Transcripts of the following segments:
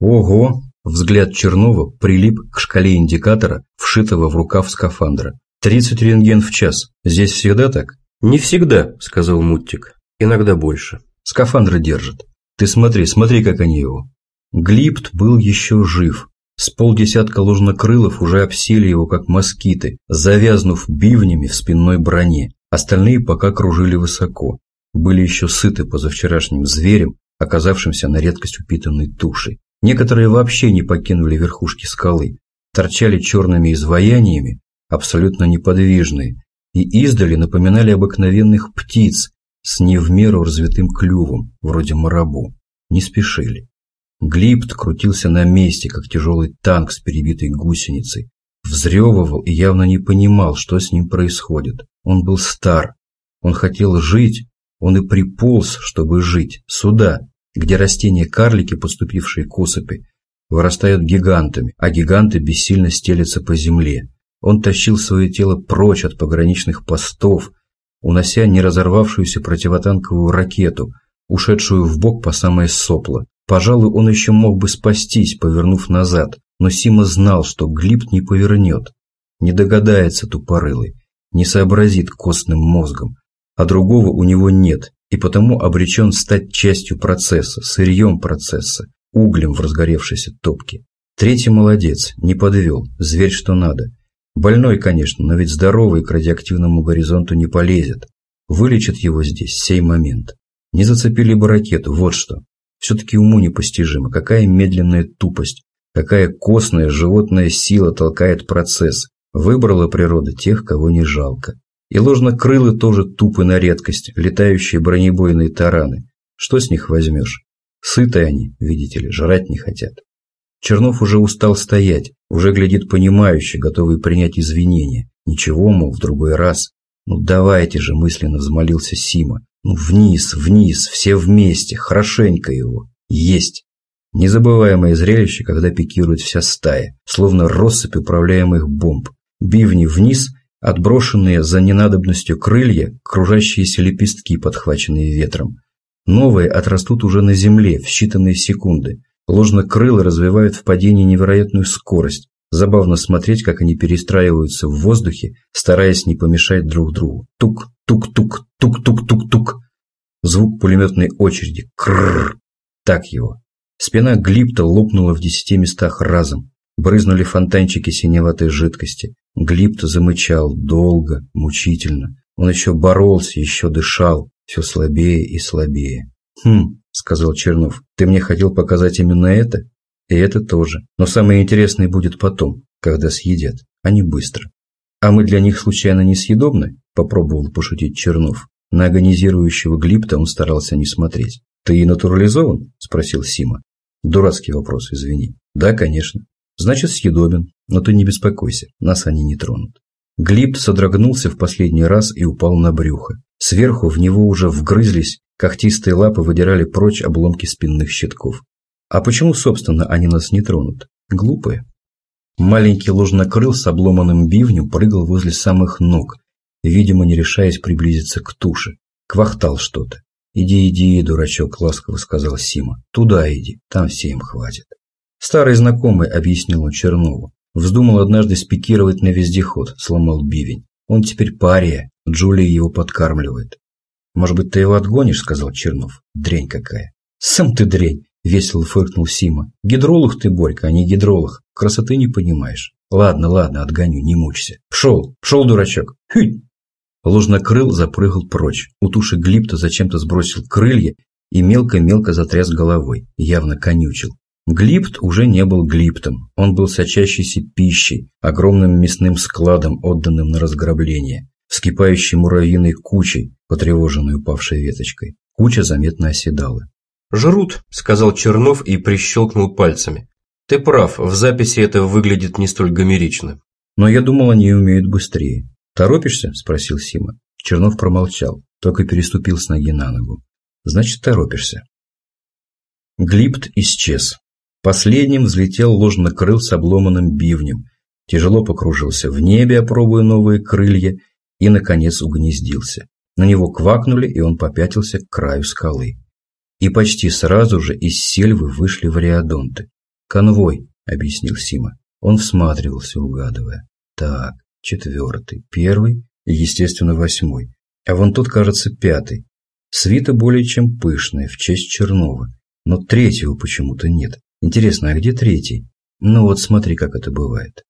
Ого! Взгляд Чернова прилип к шкале индикатора, вшитого в рукав скафандра. «Тридцать рентген в час. Здесь всегда так?» «Не всегда», – сказал Муттик. «Иногда больше». «Скафандры держат. Ты смотри, смотри, как они его». Глипт был еще жив. С полдесятка ложнокрылов уже обсели его, как москиты, завязнув бивнями в спинной броне. Остальные пока кружили высоко. Были еще сыты позавчерашним зверем, оказавшимся на редкость упитанной тушей. Некоторые вообще не покинули верхушки скалы, торчали черными изваяниями, абсолютно неподвижные, и издали напоминали обыкновенных птиц с не в меру развитым клювом, вроде марабу. Не спешили. Глипт крутился на месте, как тяжелый танк с перебитой гусеницей, взрёвывал и явно не понимал, что с ним происходит. Он был стар, он хотел жить, он и приполз, чтобы жить, сюда, где растения-карлики, поступившие к осыпи, вырастают гигантами, а гиганты бессильно стелятся по земле. Он тащил свое тело прочь от пограничных постов, унося не разорвавшуюся противотанковую ракету, ушедшую в бок по самое сопло. Пожалуй, он еще мог бы спастись, повернув назад, но Сима знал, что Глиб не повернет, не догадается тупорылый, не сообразит костным мозгом, а другого у него нет, и потому обречен стать частью процесса, сырьем процесса, углем в разгоревшейся топке. Третий молодец, не подвел, зверь что надо. Больной, конечно, но ведь здоровый к радиоактивному горизонту не полезет. Вылечат его здесь, сей момент. Не зацепили бы ракету, вот что. Все-таки уму непостижимо, какая медленная тупость, какая костная животная сила толкает процесс. Выбрала природа тех, кого не жалко. И ложнокрылы тоже тупы на редкость, летающие бронебойные тараны. Что с них возьмешь? Сытые они, видите ли, жрать не хотят. Чернов уже устал стоять, уже глядит понимающе, готовый принять извинения. Ничего, мол, в другой раз. Ну давайте же, мысленно взмолился Сима. Ну вниз, вниз, все вместе, хорошенько его. Есть. Незабываемое зрелище, когда пикирует вся стая, словно россыпь управляемых бомб. Бивни вниз, Отброшенные за ненадобностью крылья, кружащиеся лепестки, подхваченные ветром. Новые отрастут уже на земле в считанные секунды. Ложнокрылы развивают в падении невероятную скорость. Забавно смотреть, как они перестраиваются в воздухе, стараясь не помешать друг другу. Тук, тук, тук, тук, тук, тук, тук. Звук пулеметной очереди. Крррр. Так его. Спина глипта лопнула в десяти местах разом. Брызнули фонтанчики синеватой жидкости. Глипт замычал долго, мучительно. Он еще боролся, еще дышал, все слабее и слабее. «Хм», — сказал Чернов, — «ты мне хотел показать именно это?» «И это тоже. Но самое интересное будет потом, когда съедят, не быстро». «А мы для них случайно не съедобны?» – попробовал пошутить Чернов. На агонизирующего Глипта он старался не смотреть. «Ты натурализован?» – спросил Сима. «Дурацкий вопрос, извини». «Да, конечно. Значит, съедобен, но ты не беспокойся, нас они не тронут. Глиб содрогнулся в последний раз и упал на брюхо. Сверху в него уже вгрызлись, когтистые лапы выдирали прочь обломки спинных щитков. А почему, собственно, они нас не тронут? Глупые. Маленький ложнокрыл с обломанным бивнем прыгал возле самых ног, видимо, не решаясь приблизиться к туше. Квахтал что-то. «Иди, иди, дурачок», — ласково сказал Сима. «Туда иди, там всем хватит». Старый знакомый, объяснил он Чернову. Вздумал однажды спикировать на вездеход, сломал бивень. Он теперь пария, Джулия его подкармливает. «Может быть, ты его отгонишь?» – сказал Чернов. «Дрень какая!» «Сам ты дрень!» – весело фыркнул Сима. «Гидролог ты, Борька, а не гидролог. Красоты не понимаешь. Ладно, ладно, отгоню, не мучься. Пшел, пшел, дурачок. Хють!» Ложнокрыл запрыгал прочь. У туши Глипта зачем-то сбросил крылья и мелко-мелко затряс головой, явно конючил. Глипт уже не был глиптом, он был сочащейся пищей, огромным мясным складом, отданным на разграбление, вскипающей муравьиной кучей, потревоженной упавшей веточкой. Куча заметно оседала. «Жрут», — сказал Чернов и прищелкнул пальцами. «Ты прав, в записи это выглядит не столь гомерично». «Но я думал, они умеют быстрее». «Торопишься?» – спросил Сима. Чернов промолчал, только переступил с ноги на ногу. «Значит, торопишься». Глипт исчез. Последним взлетел ложнокрыл с обломанным бивнем, тяжело покружился в небе, опробуя новые крылья, и, наконец, угнездился. На него квакнули, и он попятился к краю скалы. И почти сразу же из сельвы вышли вариадонты. «Конвой», — объяснил Сима. Он всматривался, угадывая. «Так, четвертый, первый и, естественно, восьмой. А вон тут, кажется, пятый. Свита более чем пышная, в честь Чернова. Но третьего почему-то нет. Интересно, а где третий? Ну вот смотри, как это бывает.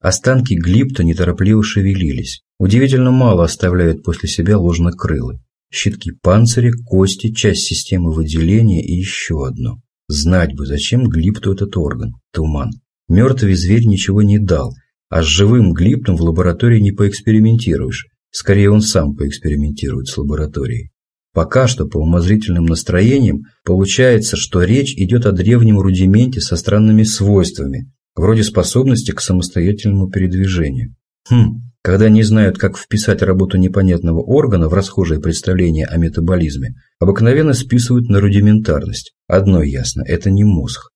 Останки глипта неторопливо шевелились. Удивительно мало оставляют после себя ложнокрылы. Щитки панциря, кости, часть системы выделения и еще одно. Знать бы, зачем глипту этот орган, туман. Мертвый зверь ничего не дал, а с живым глиптом в лаборатории не поэкспериментируешь. Скорее, он сам поэкспериментирует с лабораторией. Пока что, по умозрительным настроениям, получается, что речь идет о древнем рудименте со странными свойствами, вроде способности к самостоятельному передвижению. Хм, когда не знают, как вписать работу непонятного органа в расхожее представление о метаболизме, обыкновенно списывают на рудиментарность. Одно ясно – это не мозг.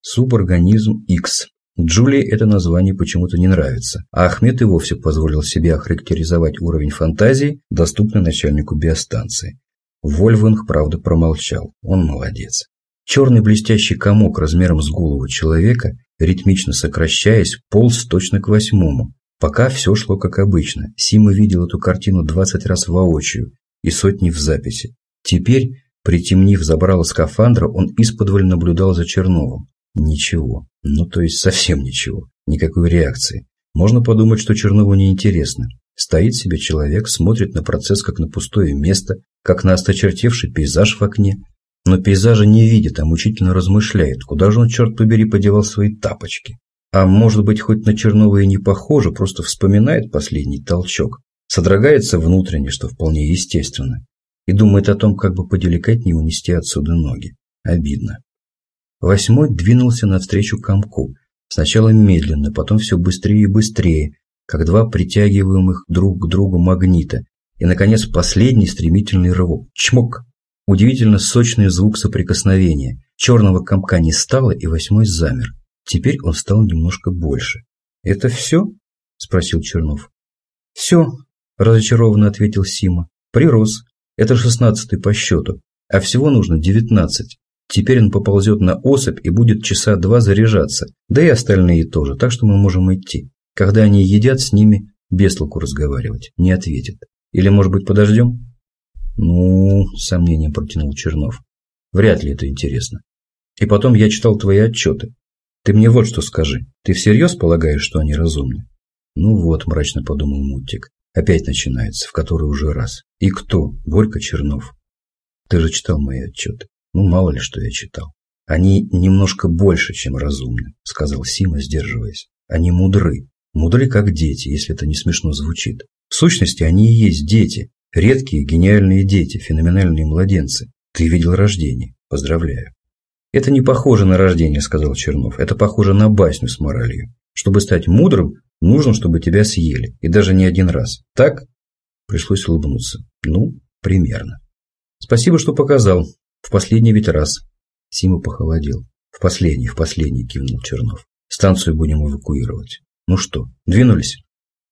Суборганизм X. Джулии это название почему-то не нравится, а Ахмед и вовсе позволил себе охарактеризовать уровень фантазии, доступный начальнику биостанции. Вольфганг, правда, промолчал. Он молодец. Черный блестящий комок размером с голову человека, ритмично сокращаясь, полз точно к восьмому, Пока все шло как обычно. Сима видел эту картину 20 раз воочию и сотни в записи. Теперь, притемнив забрало скафандра, он исподволь наблюдал за Черновым. Ничего. Ну, то есть совсем ничего. Никакой реакции. Можно подумать, что Чернову неинтересно. Стоит себе человек, смотрит на процесс как на пустое место, как на осточертевший пейзаж в окне. Но пейзажа не видит, а мучительно размышляет, куда же он, черт побери, подевал свои тапочки. А может быть, хоть на Чернова и не похоже, просто вспоминает последний толчок, содрогается внутренне, что вполне естественно, и думает о том, как бы поделикатнее унести отсюда ноги. Обидно. Восьмой двинулся навстречу комку. Сначала медленно, потом все быстрее и быстрее, как два притягиваемых друг к другу магнита. И, наконец, последний стремительный рывок. Чмок! Удивительно сочный звук соприкосновения. Черного комка не стало, и восьмой замер. Теперь он стал немножко больше. «Это все?» – спросил Чернов. «Все», – разочарованно ответил Сима. «Прирос. Это шестнадцатый по счету. А всего нужно девятнадцать. Теперь он поползет на особь и будет часа два заряжаться. Да и остальные тоже, так что мы можем идти. Когда они едят, с ними без толку разговаривать. Не ответят. Или, может быть, подождем?» «Ну...» – с сомнением протянул Чернов. «Вряд ли это интересно. И потом я читал твои отчеты. Ты мне вот что скажи. Ты всерьез полагаешь, что они разумны? Ну вот, мрачно подумал Мутик. Опять начинается, в который уже раз. И кто? Борька Чернов. Ты же читал мои отчеты. Ну, мало ли, что я читал. Они немножко больше, чем разумны, сказал Сима, сдерживаясь. Они мудры. Мудры, как дети, если это не смешно звучит. В сущности, они и есть дети. Редкие, гениальные дети, феноменальные младенцы. Ты видел рождение. Поздравляю. «Это не похоже на рождение», – сказал Чернов. «Это похоже на басню с моралью. Чтобы стать мудрым, нужно, чтобы тебя съели. И даже не один раз. Так?» Пришлось улыбнуться. «Ну, примерно». «Спасибо, что показал. В последний ведь раз». Сима похолодел. «В последний, в последний», – кивнул Чернов. «Станцию будем эвакуировать». «Ну что, двинулись?»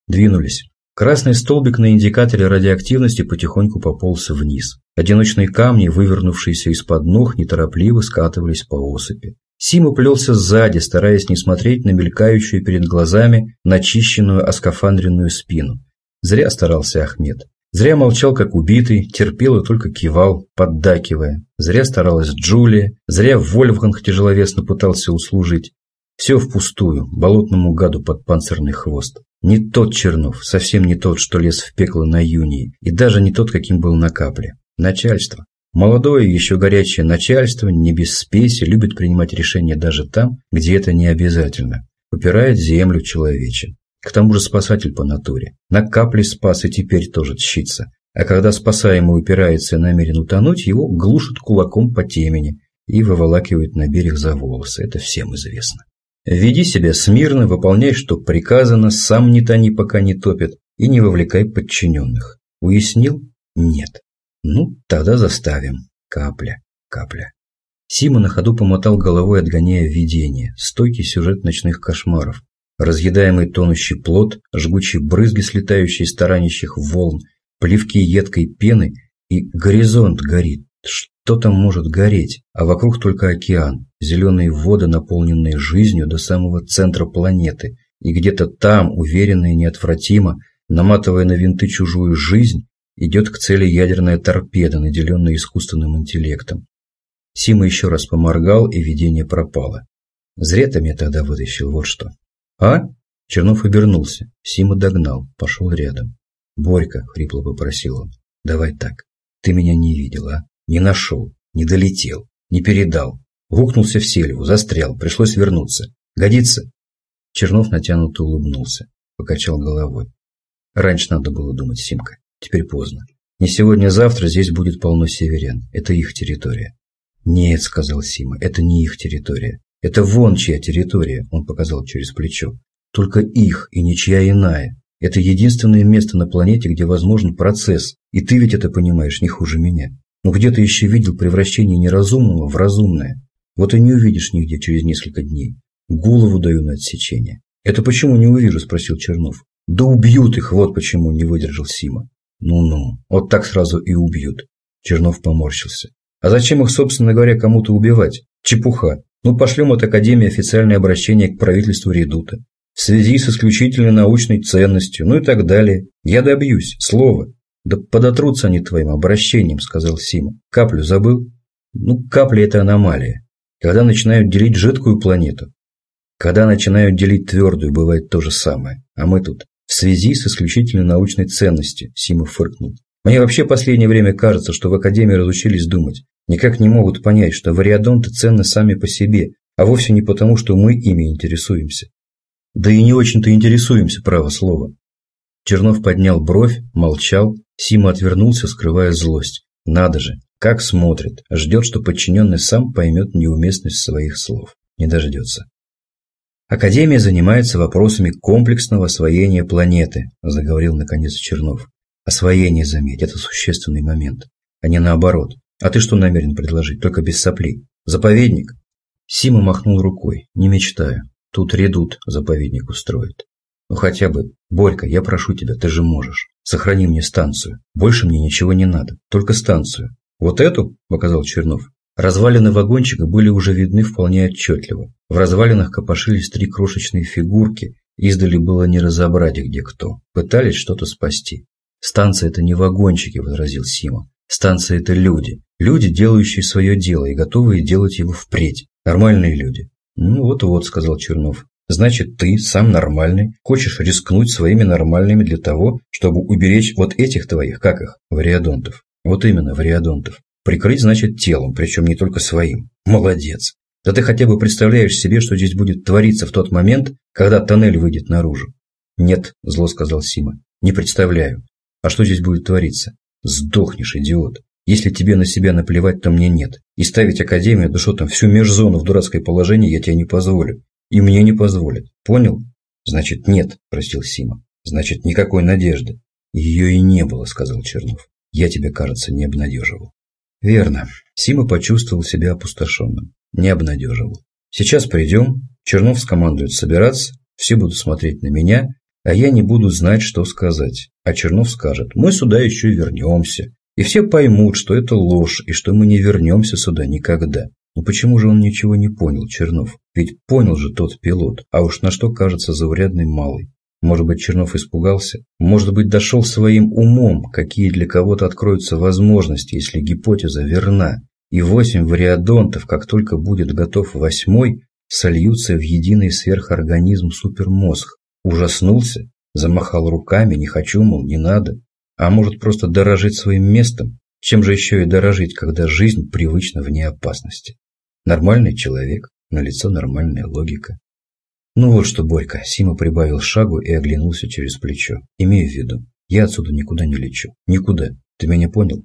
«Двинулись». Красный столбик на индикаторе радиоактивности потихоньку пополз вниз. Одиночные камни, вывернувшиеся из-под ног, неторопливо скатывались по осыпи. Сима плелся сзади, стараясь не смотреть на мелькающую перед глазами начищенную оскафандренную спину. Зря старался Ахмед. Зря молчал, как убитый, терпел и только кивал, поддакивая. Зря старалась Джулия, зря Вольфганг тяжеловесно пытался услужить. Все впустую, болотному гаду под панцирный хвост. Не тот Чернов, совсем не тот, что лез в пекло на юнии, и даже не тот, каким был на капле. Начальство. Молодое, еще горячее начальство, не без спеси, любит принимать решения даже там, где это не обязательно. Упирает землю человече. К тому же спасатель по натуре. На капле спас и теперь тоже тщится. А когда спасаемый упирается и намерен утонуть, его глушат кулаком по темени и выволакивают на берег за волосы. Это всем известно. Веди себя смирно, выполняй, что приказано, сам не тони, пока не топит, и не вовлекай подчиненных. Уяснил? Нет. Ну, тогда заставим. Капля, капля. Сима на ходу помотал головой, отгоняя видение. Стойкий сюжет ночных кошмаров. Разъедаемый тонущий плод, жгучие брызги, слетающие из таранящих волн, плевки едкой пены и горизонт горит. Что там может гореть, а вокруг только океан, зеленые воды, наполненные жизнью до самого центра планеты, и где-то там, уверенно и неотвратимо, наматывая на винты чужую жизнь, идет к цели ядерная торпеда, наделенная искусственным интеллектом. Сима еще раз поморгал, и видение пропало. Зря ты меня тогда вытащил, вот что. А? Чернов обернулся. Сима догнал, пошел рядом. «Борька», — хрипло попросил он, — «давай так. Ты меня не видел, а? Не нашел, не долетел, не передал. Вукнулся в сельву, застрял, пришлось вернуться. Годится?» Чернов натянуто улыбнулся, покачал головой. «Раньше надо было думать, Симка. Теперь поздно. Не сегодня-завтра здесь будет полно северян. Это их территория». «Нет», — сказал Сима, — «это не их территория. Это вон чья территория», — он показал через плечо. «Только их и ничья иная. Это единственное место на планете, где возможен процесс, и ты ведь это понимаешь не хуже меня. Но где ты еще видел превращение неразумного в разумное? Вот и не увидишь нигде через несколько дней. Голову даю на отсечение. Это почему не увижу, спросил Чернов. Да убьют их, вот почему не выдержал Сима. Ну-ну, вот так сразу и убьют. Чернов поморщился. А зачем их, собственно говоря, кому-то убивать? Чепуха. Ну, пошлем от Академии официальное обращение к правительству Редута в связи с исключительной научной ценностью, ну и так далее. Я добьюсь, слово. Да подотрутся они твоим обращением, сказал Сима. Каплю забыл? Ну, капля – это аномалия. Когда начинают делить жидкую планету, когда начинают делить твердую, бывает то же самое. А мы тут в связи с исключительной научной ценностью, Сима фыркнул. Мне вообще последнее время кажется, что в Академии разучились думать. Никак не могут понять, что вариадонты ценны сами по себе, а вовсе не потому, что мы ими интересуемся. Да и не очень-то интересуемся, право слово. Чернов поднял бровь, молчал, Сима отвернулся, скрывая злость. Надо же, как смотрит, ждет, что подчиненный сам поймет неуместность своих слов. Не дождется. Академия занимается вопросами комплексного освоения планеты, заговорил наконец Чернов. Освоение, заметь, это существенный момент, а не наоборот. А ты что намерен предложить, только без соплей? Заповедник? Сима махнул рукой. Не мечтаю. Тут редут заповедник устроит. Ну хотя бы, Борька, я прошу тебя, ты же можешь. Сохрани мне станцию. Больше мне ничего не надо, только станцию. Вот эту, показал Чернов. Развалины вагончика были уже видны вполне отчетливо. В развалинах копошились три крошечные фигурки, издали было не разобрать, где кто. Пытались что-то спасти. «Станция – это не вагончики», – возразил Сима. «Станция – это люди. Люди, делающие свое дело и готовые делать его впредь. Нормальные люди. «Ну вот-вот», – сказал Чернов. «Значит, ты, сам нормальный, хочешь рискнуть своими нормальными для того, чтобы уберечь вот этих твоих, как их, вариадонтов? Вот именно, вариадонтов. Прикрыть, значит, телом, причем не только своим. Молодец. Да ты хотя бы представляешь себе, что здесь будет твориться в тот момент, когда тоннель выйдет наружу?» «Нет», – зло сказал Сима, – «не представляю. А что здесь будет твориться? Сдохнешь, идиот. Если тебе на себя наплевать, то мне нет. И ставить Академию, да что там, всю межзону в дурацкое положение я тебе не позволю. И мне не позволят. Понял? Значит, нет, простил Сима. Значит, никакой надежды. Ее и не было, сказал Чернов. Я тебя, кажется, не обнадеживал. Верно. Сима почувствовал себя опустошенным. Не обнадеживал. Сейчас придем, Чернов скомандует собираться, все будут смотреть на меня, а я не буду знать, что сказать. А Чернов скажет, мы сюда еще вернемся. И все поймут, что это ложь, и что мы не вернемся сюда никогда. Но почему же он ничего не понял, Чернов? Ведь понял же тот пилот, а уж на что кажется заурядный малый. Может быть, Чернов испугался? Может быть, дошел своим умом, какие для кого-то откроются возможности, если гипотеза верна. И восемь вариадонтов, как только будет готов восьмой, сольются в единый сверхорганизм супермозг. Ужаснулся, замахал руками, не хочу, мол, не надо. А может просто дорожить своим местом? Чем же еще и дорожить, когда жизнь привычна вне опасности? Нормальный человек, на лицо нормальная логика. Ну вот что, Борька, Сима прибавил шагу и оглянулся через плечо. Имею в виду, я отсюда никуда не лечу. Никуда. Ты меня понял?